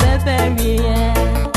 bẹ́ẹ̀ very mi yẹn.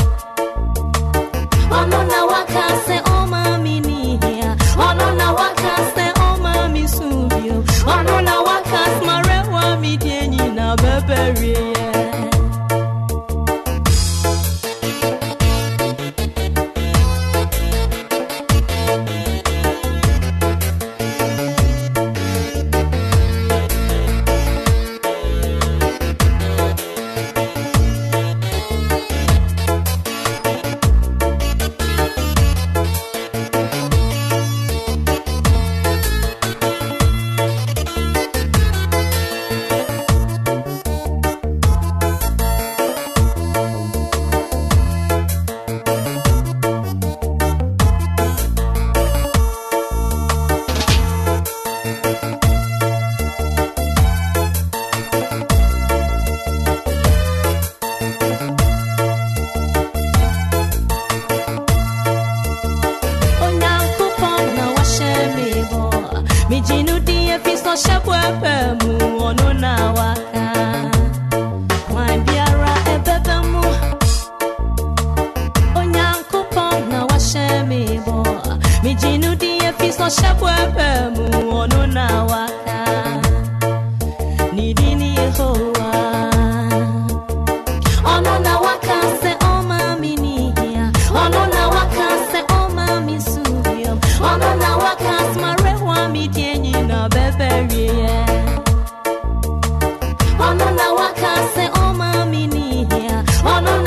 shabu epe mu ọnụ na-awa nwa bịara ebebe mụ onye akụkọ na washe m ịbọ mijinu dị ihe fisọ shabu epe mu ọnụ na-awa n'idi bɛbɛwie ɔno na waka sɛ ɔma me ne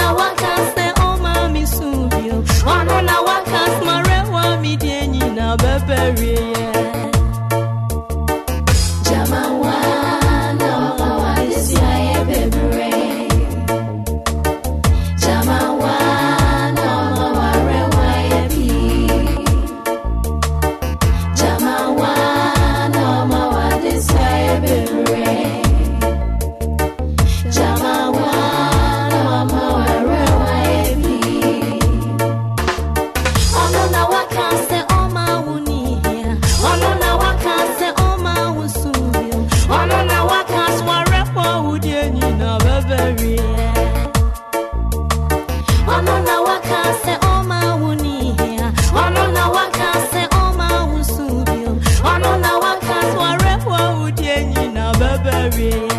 na waka sɛ ɔma me so na waka smarɛwa me deɛ nyina bɛbɛwie Maria.